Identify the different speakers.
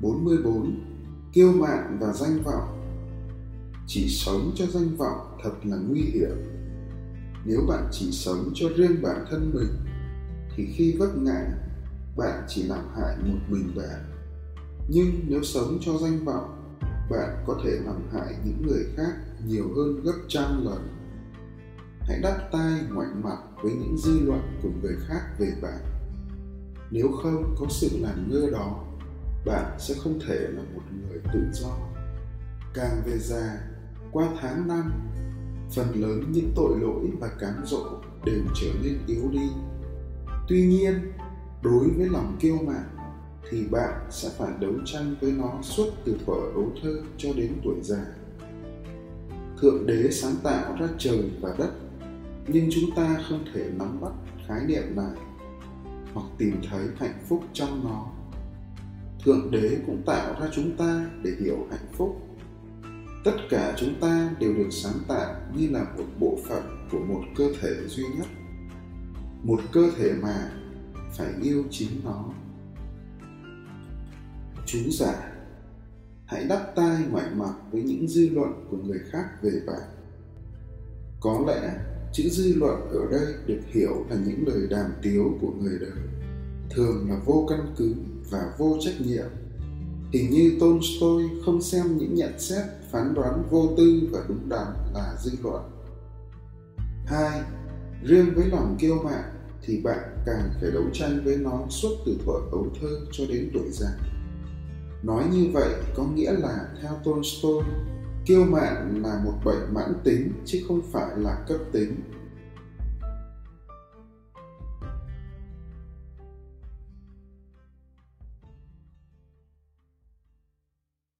Speaker 1: 44. Kiêu mạn và danh vọng Chỉ sống cho danh vọng thật là nguy hiểm. Nếu bạn chỉ sống cho riêng bản thân mình, thì khi vấp ngã, bạn chỉ làm hại một mình bạn. Nhưng nếu sống cho danh vọng, bạn có thể làm hại những người khác nhiều hơn gấp trăm lần. Hãy đắp tai ngoảnh mặt với những dư luận của người khác về bạn. Nếu không có sự làm ngơ đó, bạn sẽ không thể là một người tự do. Càng về già, qua tháng năm, phần lớn những tội lỗi và cám dỗ đều trở nên yếu đi. Tuy nhiên, đối với lòng kiêu mạn thì bạn sẽ phải đấu tranh với nó suốt từ thuở ấu thơ cho đến tuổi già. Thượng đế sáng tạo ra trời và đất, nhưng chúng ta không thể nắm bắt khái niệm này hoặc tìm thấy hạnh phúc trong nó thượng đế cũng tạo ra chúng ta để hiểu hạnh phúc. Tất cả chúng ta đều được sáng tạo như là một bộ phận của một cơ thể duy nhất. Một cơ thể mà phải yêu chính nó. Chú giả, hãy đắp tai ngoài mặt với những dư luận của người khác về bạn. Có lẽ chữ dư luận ở đây được hiểu là những lời đàm tiếu của người đời thường là vô căn cứ và vô trách nhiệm. Hình như tolstoy không xem những nhận xét, phán đoán vô tư và đúng đắn là dư luận. Hai, riêng với lòng kiêu mạn thì bạn càng phải đấu tranh với nó suốt từ thuở ấu thơ cho đến tuổi già. Nói như vậy có nghĩa là, theo tolstoy, kiêu mạn là một bệnh mãn tính chứ không phải là cấp tính.